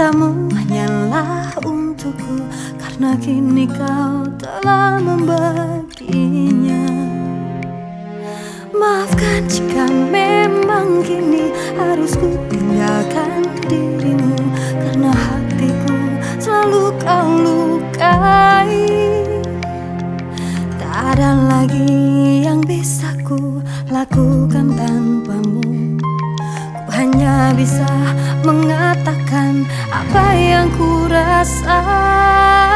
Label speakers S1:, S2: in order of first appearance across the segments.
S1: cintamu hanyalah untukku Karena kini kau telah membaginya Maafkan jika memang kini harus ku tinggalkan dirimu Karena hatiku selalu kau lukai. Tak ada lagi yang bisa ku lakukan tanpamu. Ku hanya bisa ku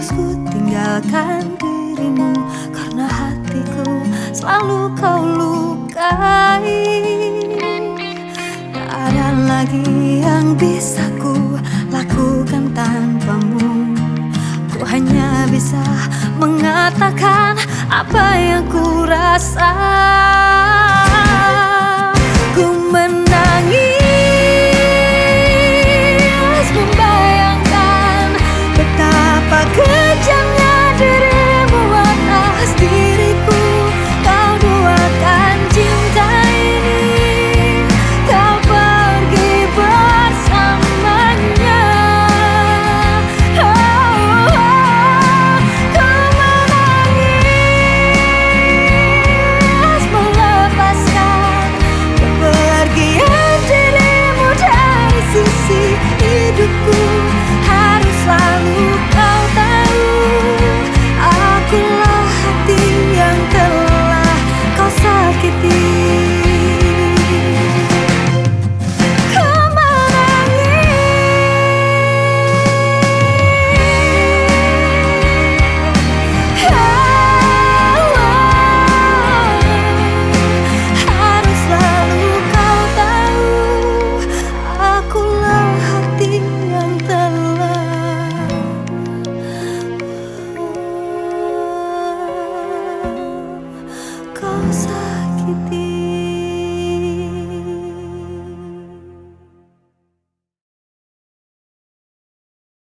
S1: harus ku tinggalkan dirimu Karena hatiku selalu kau lukai. Tak ada lagi yang bisa ku lakukan tanpamu. Ku hanya bisa mengatakan apa yang ku rasa baby.